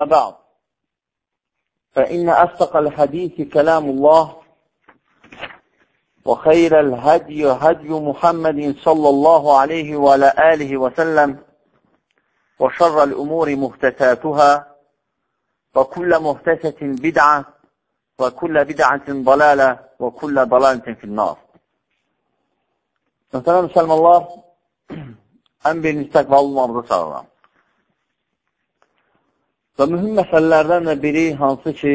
بعد فإن أصدق الحديث كلام الله وخير الهدي هدي محمد صلى الله عليه وعلى آله وسلم وشر الأمور مهتساتها وكل مهتسة بدعة وكل بدعة ضلالة وكل ضلالة في النار Məsələn, müsəlmanlar, ən birinci olmamıza çağıram. Və mühüm məsələlərdən də biri hansı ki,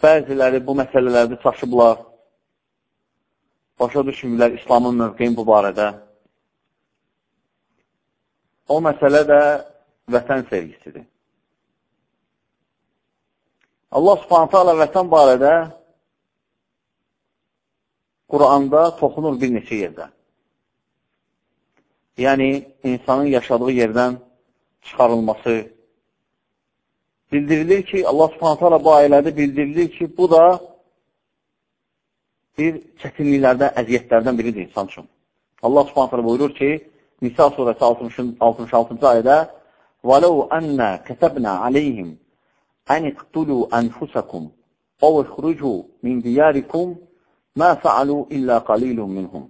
bəziləri bu məsələlərdə çaşıblar, başa düşmürlər İslamın mövqeyin bu barədə. O məsələ də vətən sevgisidir. Allah subhanətə alə vətən barədə Quranda toxunur bir neçə yerdə yəni insanın yaşadığı yerdən çıxarılması bildirilir ki, Allah subhanətə alə bu ayələrdə bildirilir ki, bu da bir çətinliklərdən, əziyyətlərdən biridir insan üçün. Allah subhanətə alə buyurur ki, Nisa surəsi 66-cı ayədə وَلَوْ أَنَّا كَتَبْنَا عَلَيْهِمْ أَنِ اقْتُلُوا أَنفُسَكُمْ أَوْ اخْرُجُوا مِنْ دِيَارِكُمْ مَا فَعَلُوا إِلَّا قَلِيلٌ مِنْهُمْ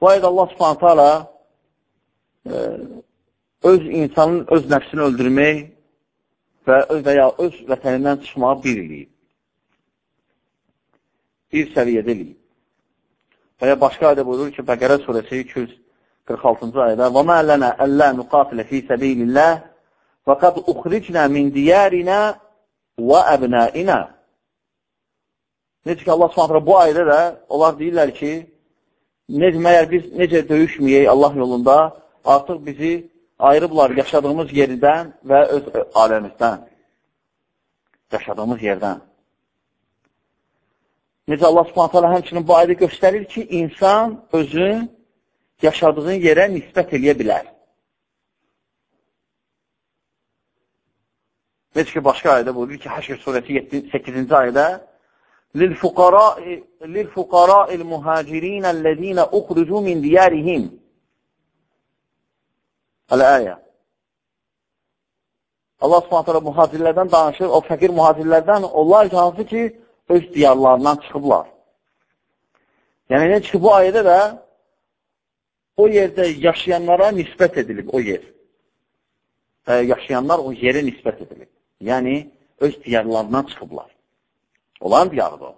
Bu ayədə Allah subhanətə alə öz insanın öz nəfsini öldürmək və öz və ya öz vətənindən çıxmağı bir eləyib. Bir səviyyədə eləyib. Və ya başqa ayda buyurur ki, Bəqərə surəsi 246-cı ayda وَمَا لَنَا أَلَّا نُقَاتِلَ فِي سَبِيلِ اللَّهِ وَقَدْ اُخْرِجْنَا مِنْ دِيَارِنَا وَأَبْنَائِنَا Necə ki, Allah s.ə. bu ayda da onlar deyirlər ki, necə, məyər biz necə döyüşməyək Allah yolunda, artıq bizi ayırıblar yaşadığımız yerdən və öz aləmizdən, yaşadığımız yerdən. Necə Allah subhanət hala həmçinin bu ayda göstərir ki, insan özün yaşadığın yerə nisbət eləyə bilər. Necə ki, başqa ayda buyurur ki, Həşr surəsi 8-ci ayda لِلْفُقَرَاءِ الْمُهَاجِرِينَ الَّذ۪ينَ اُخْرُجُوا مِنْ دِيَارِهِمْ Əl-əyə. Allah subhanətələ mühacirlərdən danışır, o fəqir mühacirlərdən, onlar ki, hansı ki, öz diyarlarından çıxıblar. Yəni, nə ki, bu ayədə də o yerdə yaşayanlara nisbət edilib o yer. Və yaşayanlar o yerə nisbət edilib. Yəni, öz diyarlarından çıxıblar. Olan diyarıdır o.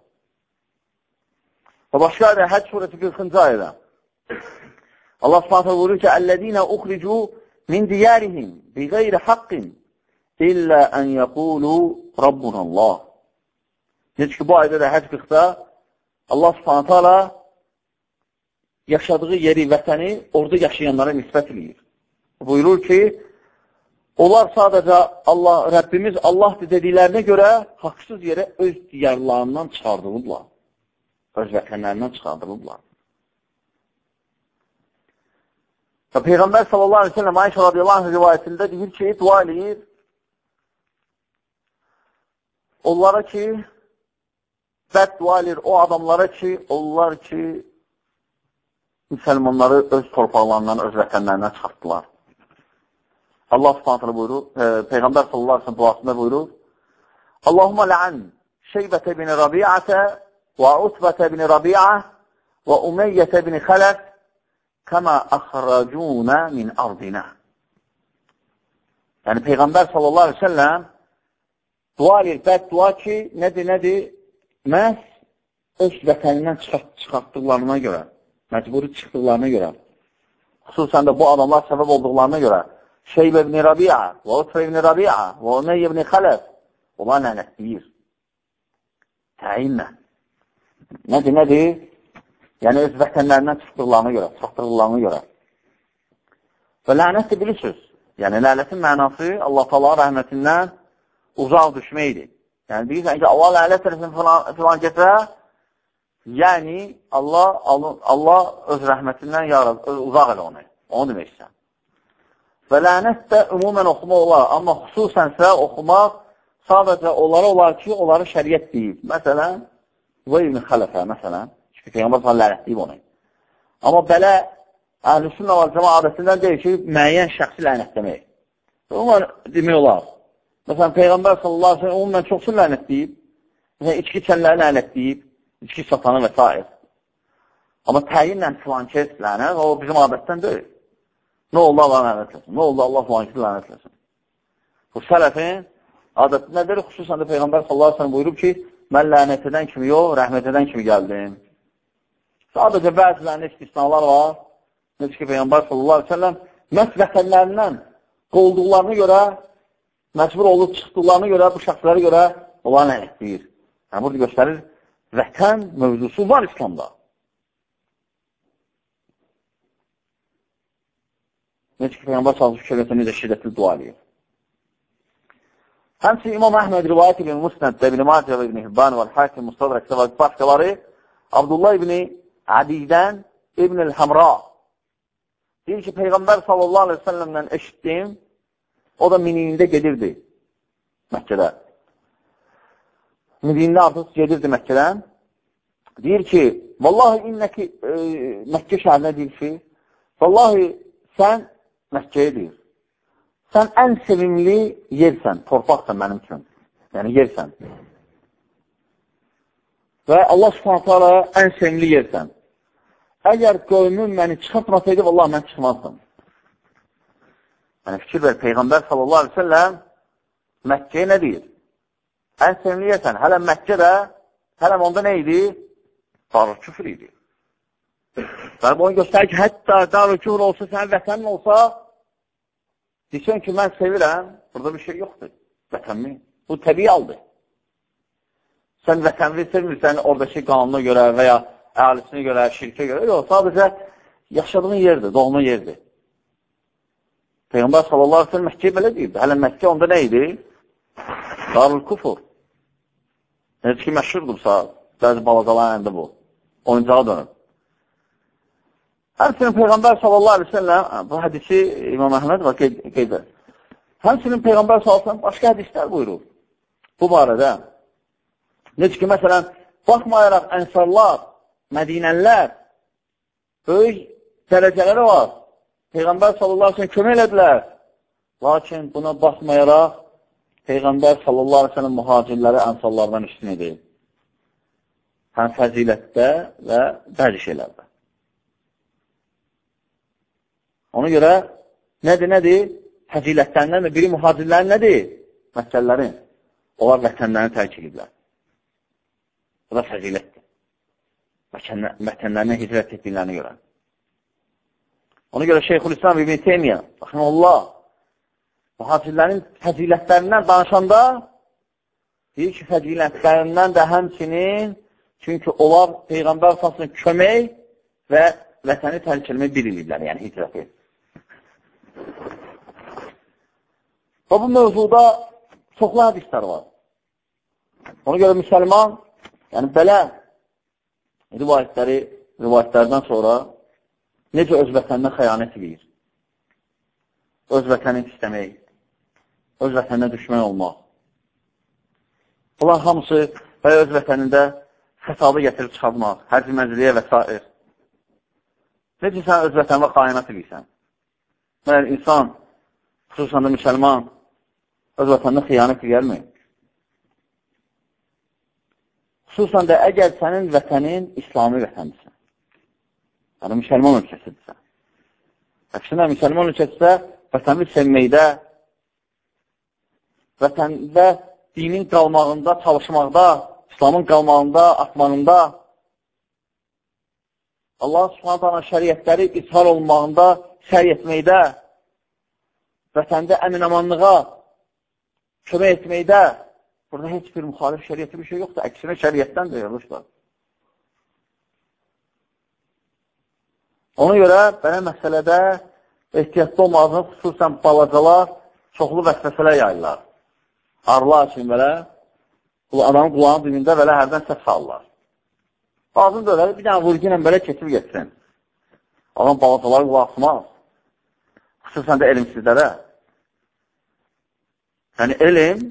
Və başqa ayədə, Həc surəsi 40-cı ayədə. Allah subhanətə buyurur ki, Əllədinə uxricu min diyərihim bi qeyri haqqin illə ən yəqulu Rabbunallah. Necə ki, bu ayda da həc 40-da Allah subhanətə ala yaşadığı yeri, vətəni orada yaşayanlara nisbət edir. Buyurur ki, onlar sadəcə Allah, Rəbbimiz Allahdır dediklərinə görə haqsız yerə öz diyarlarından çıxardılıblar. Öz vətənlərindən çıxardılıblar. Və Peyğəmbər sallallahu aleyhi ve sellem Ayşə radiyallahu anh rivayətində deyir ki, dua eləyir onlara ki, bəd dua eləyir o adamlara ki, onlar ki, müsəlmanları öz torpaqlarından, öz vətənlərindən çıxartdılar. Allah subhanətlə buyurur, e, Peyğəmbər sallallahu aleyhi ve sellem duasında buyurur, Allahumma lə'an şeybətə bin Rabi'ətə və utbətə bin Rabi'ə və Umeyyətə bin Xələf Kəmə əxrəcunə min ardinə. Yəni, Peyğəmbər sallallahu aleyhi ve selləm dua edir, bəd dua ki, nədir, nədir? Məhz öz vətənindən çıxart, çıxartdıqlarına görə, məcburi çıxdıqlarına görə, xüsusən də bu adamlar səbəb olduqlarına görə, Şeyb ibn Rabi'a və Utfə ibn Rabi'a və Umeyyə ibn Xələf onlar lənətləyir. Təyinlə. Nədir, nədir? Yəni, öz vətənlərindən çıxdıqlarına görə, çıxdırıqlarına görə. Və lənət bilirsiniz. Yəni, lənətin mənası Allah tala rəhmətindən uzaq düşməkdir. Yəni, deyirsən ki, Allah lənət eləsin filan, filan gətirə, yəni, Allah, Allah, Allah öz rəhmətindən yarad, öz, uzaq elə onu. Onu demək istəyən. Və lənət də ümumən oxumaq olar, amma xüsusənsə oxumaq sadəcə onlara olar ki, onları şəriət deyib. Məsələn, və ibn xələfə, məsələn, Peyğəmbər sallallahu lənətləyib onu. Amma belə əhlüsün namazcama adəsindən deyil ki, müəyyən şəxsi lənətləmək. Onlar demək olar. Məsələn, Peyğəmbər sallallahu aleyhi ve sellem umumən çoxsun lənətləyib. Məsələn, içki içənləri lənətləyib, içki satanı və s. Amma təyinlə filankes lənət, o bizim adətdən deyil. Nə oldu Allah lənətləsin? Nə oldu Allah filankesi lənətləsin? Bu sələfin adətindədir, xüsusən də Peyğəmbər sallallahu aleyhi ve sellem buyurub ki, mən lənət edən kimi yox, rəhmət edən kimi gəldim. Sadəcə bəzilərində istisnalar var. Necə ki, Peyyambar sallallahu aleyhi ve sellem məhz vətənlərindən qolduqlarını görə, məcbur olub çıxdıqlarını görə, bu şəxsləri görə onları nə etdirir? Yəni, burada göstərir, vətən mövzusu var İslamda. Necə ki, Peyyambar sallallahu aleyhi ve sellem necə şiddətli dua edir. Həmçin İmam Əhməd rivayət ibn Musnəddə, ibn Macə və ibn Hibban və Hakim Mustadrak və başqaları Abdullah ibn Adidən İbn el-Həmra deyir ki, Peyğəmbər sallallahu aleyhi ve sellemlə eşitdim, o da miniyində gedirdi Məkkədə. Miniyində artıq gedirdi Məkkədən. Deyir ki, vallahi innəki e, Məkkə şəhərinə deyir ki, vallahi sən Məkkəyə deyir, sən ən sevimli yersən, torpaqsan mənim üçün. Yəni, yersən. Və Allah subhanətə ən sevimli yersən. Əgər qövmün məni çıxartmasaydı, Allah mən çıxmazdım. Yəni, fikir ver, Peyğəmbər sallallahu aleyhi ve selləm Məkkəyə nə deyir? Ən sevimli yersən. Hələ Məkkədə, hələ onda nə idi? Darül küfür idi. Və bunu göstərir ki, hətta darül küfür olsa, sənin vətənin olsa, Deyirsən ki, mən sevirəm, burada bir şey yoxdur. Vətənmi? Bu təbii aldır. Sən vətənini sevmirsən oradakı qanuna görə və ya əhalisinə görə, şirkə görə. Yox, sadəcə yaşadığın yerdir, doğma yerdir. Peyğəmbər sallallahu aleyhi Məkkəyə belə deyirdi. Hələ Məkkə onda nə idi? Darül kufur. Necə ki, məşhurdur saat. Bəzi balacaların əlində bu. Oyuncağa dönüb. Həmçinin Peyğəmbər sallallahu aleyhi ve sellem, bu hədisi İmam Əhməd var, qeyd edir. Həmçinin Peyğəmbər sallallahu aleyhi ve sellem başqa hədislər buyurur bu barədə. Necə ki, məsələn, baxmayaraq ənsarlar, mədinəllər böyük dərəcələri var. Peyğəmbər sallallahu aleyhi kömək elədilər. Lakin buna baxmayaraq Peyğəmbər sallallahu aleyhi sellem mühacirləri ənsarlardan üstün edir. Həm fəzilətdə və bəzi şeylərdə. Ona görə nədir, nədir? Fəzilətlərindən biri mühacirlərin nədir? Məkkəllərin. Onlar vətənlərini tərk ediblər. Bu da fəzilətdir. Vətənlərinə hicrət etdiklərini görə. Ona görə Şeyxülislam İbn Teymiyyə, Allah, mühacirlərin fəzilətlərindən danışanda deyir ki, fəzilətlərindən də həmçinin çünki onlar Peyğəmbər fasını kömək və vətəni tərk etmək bir iliblər, yəni hicrət edib. Və bu mövzuda çoxlu hədislər var. Ona görə müsəlman, yəni belə rivayətləri, rivayətlərdən sonra necə öz vətəninə xəyanət edir? Öz vətəni istəmək, öz vətəninə düşmən olmaq. Bunlar hamısı və öz vətənində fəsadı gətirib çıxarmaq, hərci mənziliyə və s. Necə sən öz vətənVə xəyanət edirsən? Məyər insan, xüsusən də müsəlman, öz vətənində xiyanət gəlmir. Xüsusən də əgər sənin vətənin İslami vətəndirsən, yəni müsəlman ölkəsidirsən. Əksinə, müsəlman ölkəsidə vətəni sevməkdə, vətəndə dinin qalmağında, çalışmaqda, İslamın qalmağında, atmağında, Allah subhanətə şəriətləri ishar olmağında səy etməkdə, vətəndə əminamanlığa kömək etməkdə, burada heç bir müxalif şəriyyəti bir şey yoxdur. Əksinə şəriyyətdən də yoluşlar. Ona görə belə məsələdə ehtiyatlı olmağını xüsusən balacalar çoxlu vəsvəsələr yayırlar. Arlar üçün belə adamın qulağının dibində belə hərdən səs salırlar. Bazını da bir dənə vurgu ilə belə keçib getsin. Adam balacalar qulaq asmaz xüsusən də elmsizlərə. Yəni, elm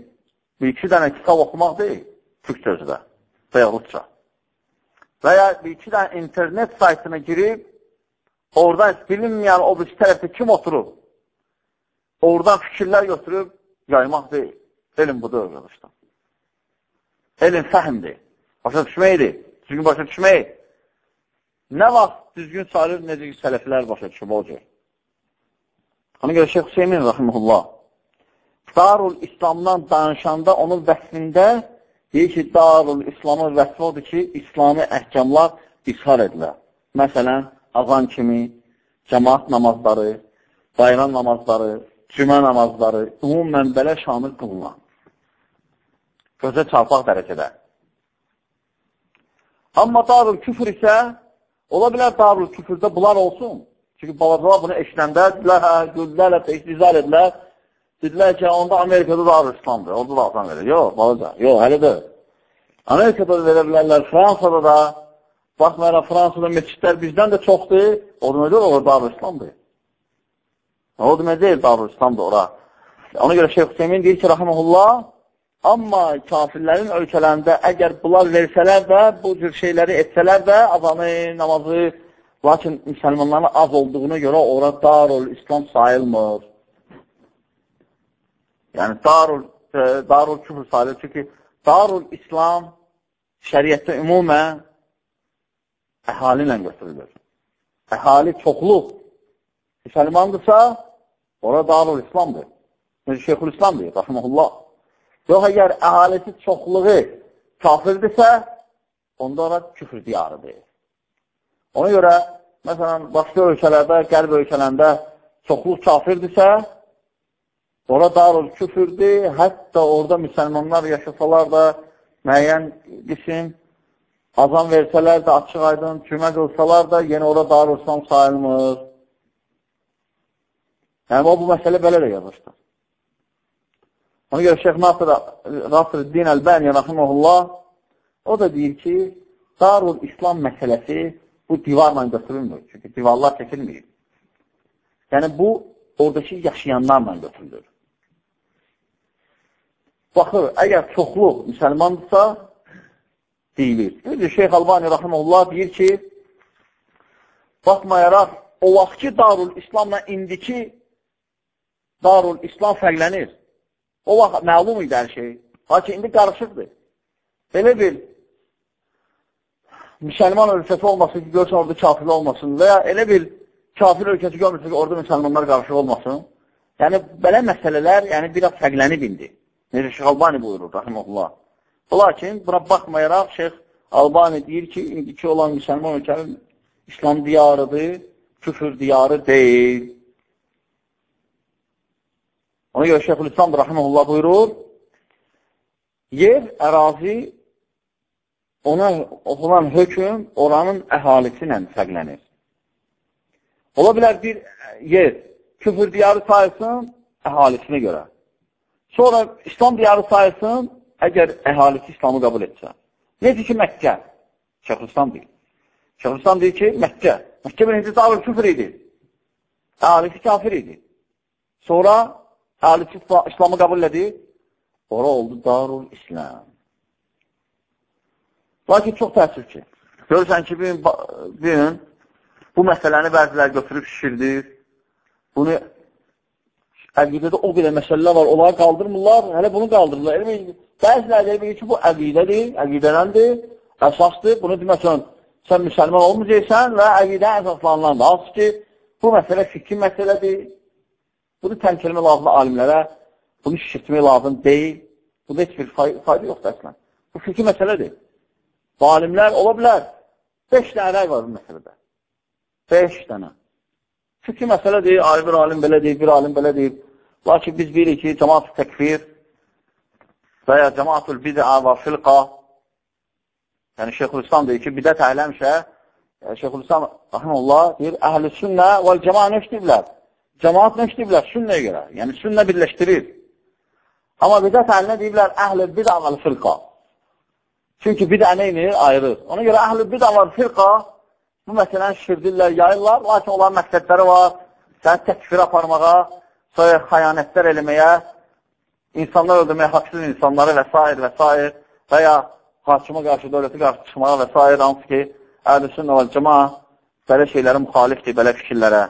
bir-iki dənə kitab oxumaq deyil, türk sözüdə və ya rusca. Və ya bir-iki dənə internet saytına girib, oradan bilinməyən o bir tərəfdə kim oturub, oradan fikirlər götürüb yaymaq deyil. Elm budur, arkadaşlar. Elm fəhmdir. Başa düşməkdir. Düzgün başa düşmək. Nə vaxt düzgün sayılır, necə ki, sələflər başa düşüb olacaq. Ona görə Şeyh Hüseymin, rəhməlullah, Darul İslamdan danışanda onun vəsfində deyir ki, Darul İslamın vəsfi odur ki, İslami əhkamlar ishar edilər. Məsələn, azan kimi, cəmaat namazları, bayram namazları, cümə namazları ümumən belə şamil qılınan. Gözə çarpaq dərəcədə. Amma darul küfür isə, ola bilər darul küfürdə bunlar olsun. Çünki balacalar bunu eşləndə, dedilər, hə, güldülər, istizar edilər. Dedilər ki, onda Amerikada darul İslamdır, orada da azan verir. Yox, balaca, yox, hələ də. Amerikada da verə bilərlər, Fransada da, baxmayaraq Fransada meçidlər bizdən də çoxdur, orada necə olur, darul İslamdır. O demək deyil, darul İslamdır ora. Ona görə Şeyh Hüseymin deyir ki, rəhməhullah, Amma kafirlərin ölkələrində əgər bunlar versələr də, bu cür şeyləri etsələr də, azanı, namazı, lakin müsəlmanların az olduğuna görə ora darul İslam sayılmır. Yəni, darul, e, darul küfür sayılır. Çünki darul İslam şəriətdə ümumən əhali ilə götürülür. Əhali çoxluq müsəlmandırsa, ora darul İslamdır. Necə Şeyhül İslam deyir, rəhməhullah. Yox, əgər əhalisi çoxluğu kafirdirsə, onda ora küfür diyarıdır. Ona görə, məsələn, başqa ölkələrdə, qərb ölkələrində çoxluq kafirdirsə, ora darul küfürdür, hətta orada müsəlmanlar yaşasalar da müəyyən qism azam versələr də, açıq aydın, cümə qılsalar da, yenə ora darul İslam sayılmır. Yəni, o bu məsələ belə də yazmışdır. Ona görə Şeyx Nasır, Nasırüddin Əlbəni, rəhiməhullah, o da deyir ki, Darul İslam məsələsi bu divarla götürülmür. Çünki divarlar çəkilməyib. Yəni, bu, oradakı yaşayanlarla götürülür. Baxır, əgər çoxluq müsəlmandırsa, deyilir. Bir Şeyx Albani rəhiməhullah deyir ki, baxmayaraq, o vaxt ki, Darul İslamla indiki Darul İslam fərqlənir. O vaxt məlum idi hər şey. Lakin indi qarışıqdır. Belə bil, müsəlman ölkəsi olmasın ki, görsən orada kafir olmasın və ya elə bil, kafir ölkəsi görmürsün ki, orada müsəlmanlar qarışıq olmasın. Yəni, belə məsələlər yəni, biraz fərqlənib indi. Necə Şeyh Albani buyurur, rəhməlullah. Lakin buna baxmayaraq Şeyh Albani deyir ki, indiki olan müsəlman ölkənin İslam diyarıdır, küfür diyarı deyil. Ona görə Şeyxülislam Rahimullah buyurur, yer, ərazi, ona oxulan hökm oranın əhalisi ilə fərqlənir. Ola bilər bir yer küfür diyarı sayılsın əhalisinə görə. Sonra İslam diyarı sayılsın əgər əhalisi İslamı qəbul etsə. Necə ki, Məkkə. Şeyxülislam deyil. Şeyxülislam deyir ki, Məkkə. Məkkə birinci darül küfür idi. Əhalisi kafir idi. Sonra Əhlisi İslamı qəbul edir. Ora oldu Darul İslam. Lakin çox təəssüf ki, görürsən ki, bir gün bu məsələni bəzilər götürüb şişirdir. Bunu əqidədə o qədər məsələlər var, onları qaldırmırlar, hələ bunu qaldırırlar. Elmi, bəzilər də ki, bu əqidədir, əqidələndir, əsasdır. Bunu deməsən, sən müsəlman olmayacaqsan və əqidə əsaslanılandır. Hansı ki, bu məsələ fikri məsələdir, Bunu tərk eləmək lazımdır alimlərə, bunu şişirtmək lazım deyil. Bunda heç bir fay fayda yoxdur əslən. Bu fikri məsələdir. Bu alimlər ola bilər. Beş dənə rəy var bu məsələdə. Beş dənə. Fikri məsələdir, ayrı bir alim belə deyir, bir alim belə deyir. Lakin biz bilirik ki, cəmaat təkfir və ya cəmaatul bid'a və filqa yəni Şeyxülislam deyir ki, bidət əhləmişə Şeyxülislam, rəhməlullah, deyir, əhl-i sünnə və cəmaa nə işləyiblər? Cəmaat nə işləyiblər? Sünnəyə görə. Yəni, sünnə birləşdirir. Amma bidət əlinə deyiblər, əhl-i bidə və firqa. Çünki bidə neyini ayırır. Ona görə əhl-i bidə və firqa bu məsələni şişirdirlər, yayırlar, lakin onların məqsədləri var. Səni təkfir aparmağa, sonra xəyanətlər eləməyə, insanlar öldürməyə, haqsız insanları və s. və s. və ya hakimə qarşı, dövləti qarşı çıxmağa və s. hansı ki, əhl-i sünnə və cəma belə şeylərə müxalifdir, belə fikirlərə,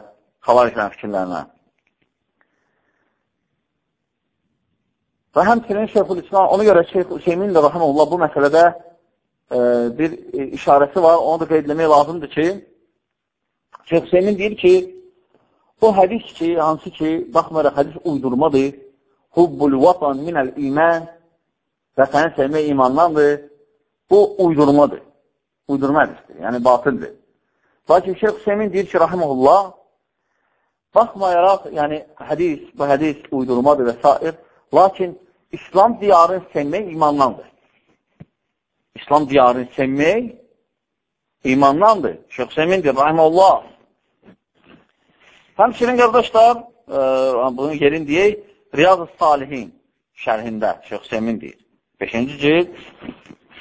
xavariclərin fikirlərinə. Və həmçinin Şeyxul İslam, ona görə Şeyx Hüseymin də rəhəməllah bu məsələdə bir e, işarəsi var, onu da qeydləmək lazımdır ki, Şeyx Hüseymin deyir ki, o hədis ki, hansı ki, baxmayaraq hədis uydurmadır, hubbul vatan minəl iman, vətəni sevmək imandandır, bu uydurmadır. Uydurma hədisdir, yəni batıldır. Lakin Şeyx Hüseymin deyir ki, rəhəməllah, baxmayaraq, yəni hədis, bu hədis uydurmadır və s. Lakin İslam diyarını sevmək imandandır. İslam diyarını sevmək imandandır. Şeyh Semindir, rahiməllah. Həmçinin qardaşlar, e, bunun yerin deyək, Riyad-ı Salihin şərhində Şeyh Semin deyir. 5-ci cild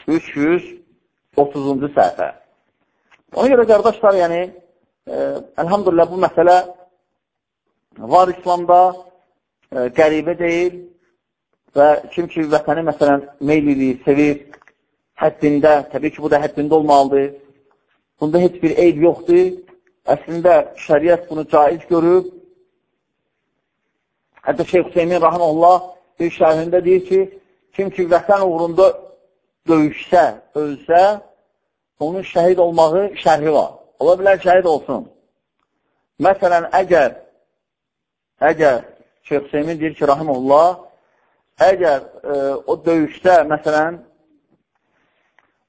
330-cu səhifə. Ona görə qardaşlar, yəni, e, əlhamdülillah bu məsələ var İslamda, e, qəribə deyil, Və kim ki, vətəni məsələn meyl edir, sevir, həddində, təbii ki, bu da həddində olmalıdır. Bunda heç bir eyb yoxdur. Əslində, şəriət bunu caiz görüb. Hətta Şeyh Hüseymin Rahmanullah bir şərhində deyir ki, kim ki, vətən uğrunda döyüşsə, ölsə, onun şəhid olmağı şərhi var. Ola bilər şəhid olsun. Məsələn, əgər, əgər Şeyh Hüseymin deyir ki, Rahmanullah, əgər e, o döyüşdə, məsələn,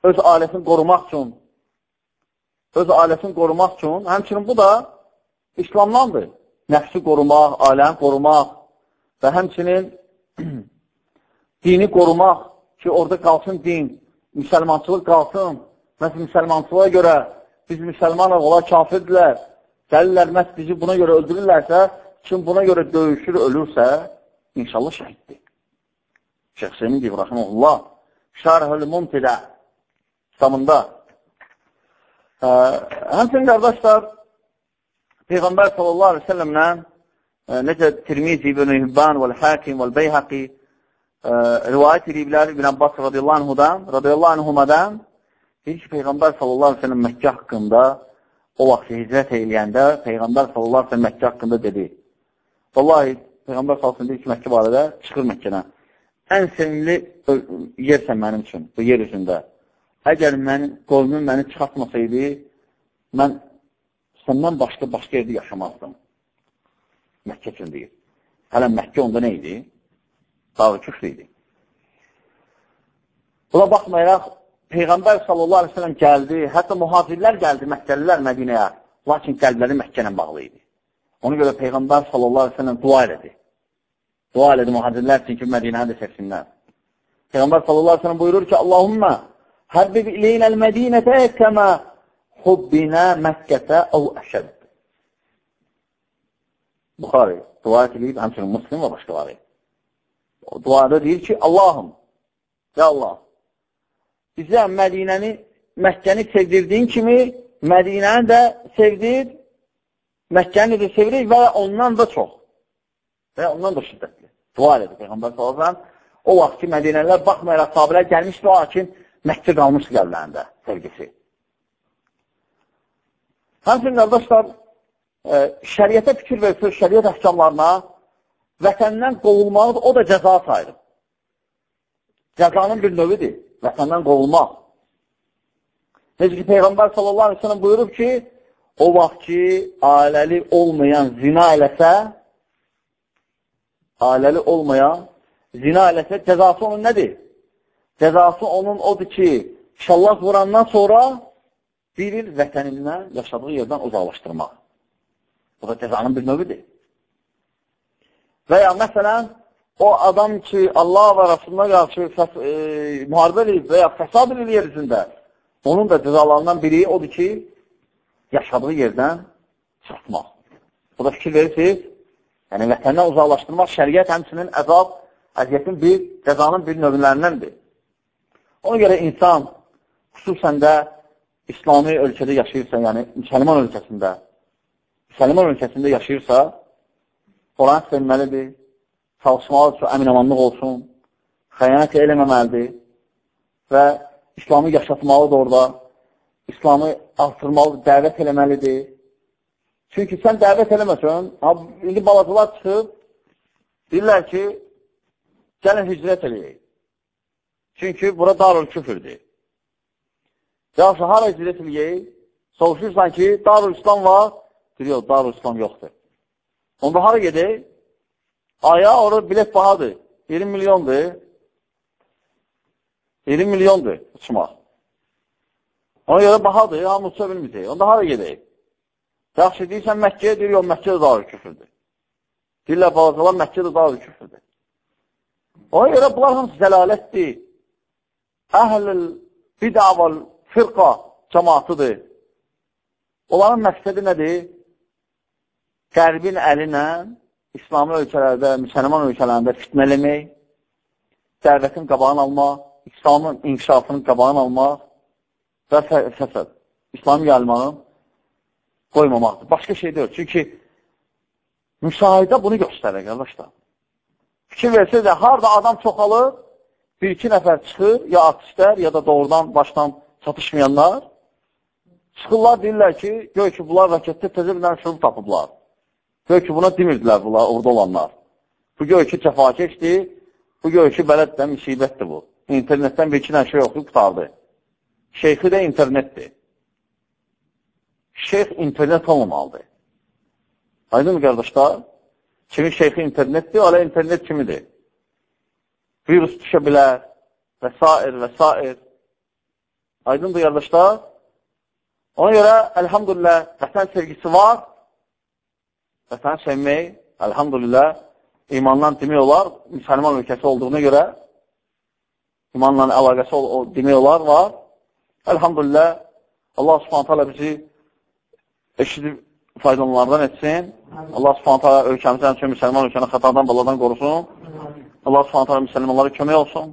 öz ailəsini qorumaq üçün, öz ailəsini qorumaq üçün, həmçinin bu da İslamdandır. Nəfsi qorumaq, ailəni qorumaq və həmçinin dini qorumaq ki, orada qalsın din, müsəlmançılıq qalsın. Məhz müsəlmançılığa görə biz müsəlmanıq, onlar kafirdirlər, gəlirlər, məhz bizi buna görə öldürürlərsə, kim buna görə döyüşür, ölürsə, inşallah şəhiddir. Şeyh Hüseymin deyib, rəhməlullah, Şərhül Mumtidə kitabında. Ə, həmçin, qardaşlar, Peyğəmbər sallallahu aleyhi ve sellemlə necə Tirmizi, İbn-i Hübban, Vəl-Hakim, Vəl-Beyhaqi rivayət ediblər İbn Abbas radiyallahu anhudan, radiyallahu anhumadan ki, Peyğəmbər sallallahu aleyhi ve sellem Məkkə haqqında o vaxt hicrət eyləyəndə Peyğəmbər sallallahu aleyhi ve sellem Məkkə haqqında dedi. Vallahi, Peyğəmbər sallallahu aleyhi ki, Məkkə barədə çıxır Məkkənə ən sevimli yersən mənim üçün, bu yer üzündə. Əgər mənim, qolumum məni çıxartmasaydı, mən səndən başqa, başqa yerdə yaşamazdım. Məkkə üçün deyir. Hələ Məkkə onda nə idi? Dağı küfr idi. Buna baxmayaraq, Peyğəmbər sallallahu aleyhi ve sellem gəldi, hətta mühafirlər gəldi Məkkəlilər Mədinəyə, lakin qəlbləri Məkkə ilə bağlı idi. Ona görə Peyğəmbər sallallahu aleyhi ve sellem dua elədi. Dua elədi mühacirlər üçün ki, Mədinəni də sevsinlər. Peyğəmbər sallallahu aleyhi ve sellem buyurur ki, Allahumma həbbib ileynəl mədinətə kəmə hubbinə Məkkətə əv əşəd. Buxari dua edilib, həmçinin muslim və başqaları. O duada deyir ki, Allahım, ya Allah, bizə Mədinəni, Məkkəni sevdirdiyin kimi, Mədinəni də sevdir, Məkkəni də sevirik və ondan da çox və ondan da şiddətli. Dua elədi Peyğəmbər sallallahu O vaxt ki, Mədinələr baxmayaraq sahabələr gəlmişdi, o hakim Məkkə qalmışdı qəlblərində sevgisi. Həmçin, qardaşlar, e, şəriətə fikir verirsə, şəriət əhkamlarına vətəndən qovulmağı o da cəza sayılır. Cəzanın bir növüdür, vətəndən qovulmaq. Necə ki, Peyğəmbər sallallahu aleyhi ve sellem buyurub ki, o vaxt ki, ailəli olmayan zina eləsə, ailəli olmayan zina eləsə, cəzası onun nədir? Cəzası onun odur ki, şallaq vurandan sonra bir il vətənindən, yaşadığı yerdən uzaqlaşdırmaq. Bu da cəzanın bir növüdür. Və ya məsələn, o adam ki, Allah və Rasuluna qarşı fəs, e, müharibə edib və ya fəsad edib yerisində, onun da cəzalarından biri odur ki, yaşadığı yerdən çatmaq. Bu da fikir verirsiniz, Yəni, vətəndən uzaqlaşdırmaq şəriət həmçinin əzab, əziyyətin bir, cəzanın bir növlərindəndir. Ona görə insan xüsusən də İslami ölkədə yaşayırsa, yəni müsəlman ölkəsində, müsəlman ölkəsində yaşayırsa, oranı sevməlidir, çalışmalı üçün əminamanlıq olsun, xəyanət eləməməlidir və İslamı yaşatmalıdır orada İslamı artırmalıdır, dəvət eləməlidir. Çünki sən dəvət eləməsən, indi balacalar çıxıb, deyirlər ki, gəlin hicrət eləyək. Çünki bura darül küfürdür. Yaxşı, hara hicrət eləyək? Soruşursan ki, darül İslam var, deyir, yox, darül İslam yoxdur. Onda hara gedək? Aya orada bilet bahadır. 20 milyondur. 20 milyondur uçmaq. Ona görə bahadır, hamı uça bilməyəcək. Onda hara gedək? Yaxşı, deyirsən Məkkəyə, deyir, yox, Məkkə də daha küfürdür. Deyirlər, balacalar Məkkə də daha küfürdür. Ona görə bunlar hamısı zəlalətdir. Əhl-ül bid'aval firqa cəmatıdır. Onların məqsədi nədir? Qərbin əli ilə İslami ölkələrdə, müsəlman ölkələrində fitnə eləmək, dəvətin qabağını almaq, İslamın inkişafının qabağını almaq və fəsəd, İslami yayılmanı qoymamaqdır. Başqa şey deyil. Çünki müşahidə bunu göstərir, qardaşlar. Fikir versək də, harada adam çoxalır, bir-iki nəfər çıxır, ya atışlar, ya da doğrudan başdan çatışmayanlar, çıxırlar, deyirlər ki, göy ki, bunlar raketdə təzə bir şurub tapıblar. Göy ki, buna demirdilər bunlar, orada olanlar. Bu göy ki, cəfakeşdir, bu göy ki, bələddən müsibətdir bu. İnternetdən bir-iki dənə şey oxuyub qutardı. Şeyxi də internetdir. Şeyx internet olmamalıdır. Aydın mı, qardaşlar? Kimi şeyxi internetdir, alə internet kimidir. Virüs düşə bilər və s. və s. Aydındır, qardaşlar? Ona görə, əlhamdülillah, vətən sevgisi var. Vətən sevmək, əlhamdülillah, imandan demək olar, müsəlman ülkəsi olduğuna görə imanla əlaqəsi o, o demək olar, var. Əlhamdülillah, Allah subhanət hələ bizi eşidib faydalanlardan etsin. Allah subhanət hələ ölkəmizdən üçün müsəlman ölkəni xətadan, baladan qorusun. Allah subhanət hələ müsəlmanlara kömək olsun.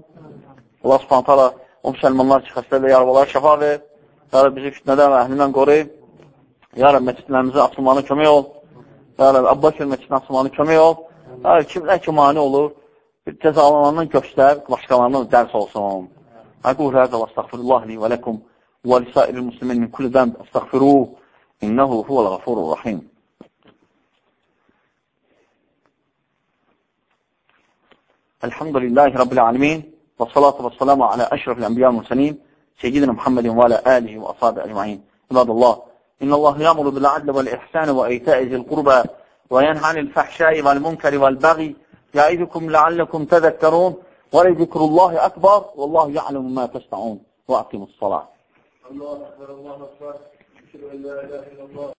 Allah subhanət hələ o müsəlmanlar ki, xəstə və yarvalar şəfa ver. Ya Rəb, bizi fitnədən və əhlindən qoruyub. Ya Rəb, məscidlərimizin açılmanı kömək ol. Ya Rəb, Abbaqir məscidin açılmanı kömək ol. Ya Rəb, kimlər ki, mani olur, cəzalanandan göstər, başqalarından dərs olsun. Aqul həzə və astəğfirullah li və ləkum və lisairil muslimin min kulli dəmb astəğfiruh, innəhu huvəl الحمد لله رب العالمين والصلاة والسلام على أشرف الأنبياء والمرسلين سيدنا محمد وعلى آله وأصحابه أجمعين. عباد الله إن الله يأمر بالعدل والإحسان وإيتاء ذي القربى وينهى عن الفحشاء والمنكر والبغي يعظكم لعلكم تذكرون ولذكر الله أكبر والله يعلم ما تصنعون وأقيموا الصلاة. الله أكبر الله أكبر. أشهد أن لا إله إلا الله.